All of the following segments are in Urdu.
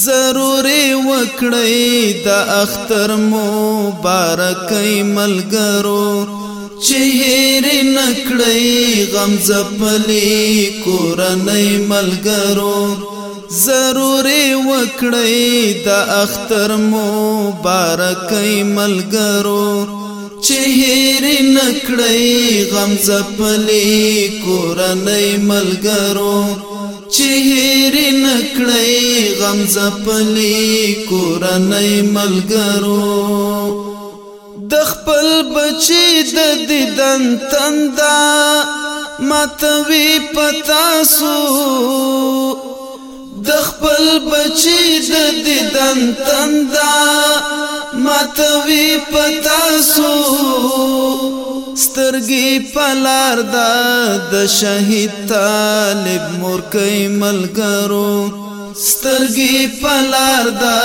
ضروری وکړی د اختر مبارکای ملګرو. چهیر نکړی غم زپلی کورنۍ ملګرو. ضروری وکړی د اختر مبارکای ملګرو. چهیر نکړی غم زپلی کورنۍ ملګرو. چهیر نکړی غم زپلی کورنۍ ملګرو. د خپل بچی د دیدن تندا ماتوي پتاسو د خپل بچی د دیدن تندا ماتوي پتاسو سترګي پلار دا د شهید طالب مورکې ملګرو سترګي پلار دا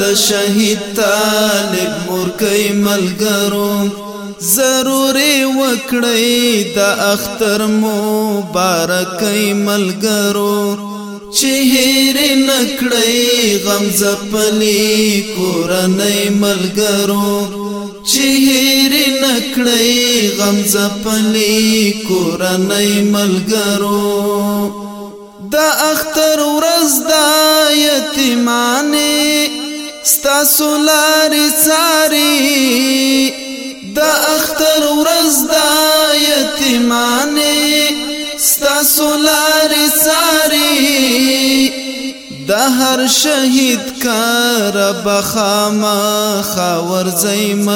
د شهید طالب مورکې ملګرو ضروري وکړی د اختر مبارکې ملګرو. چهیر نکړی غم زپلی کورنۍ ملګرو. چهیر نکړی غم زپلی کورنۍ ملګرو. د اختر ورځ د یتیمانه ستاسو لارې ساری دا ورځ د یتیمانه ستاسو لارې ساری د هر شهید کار بخامه خاور زیم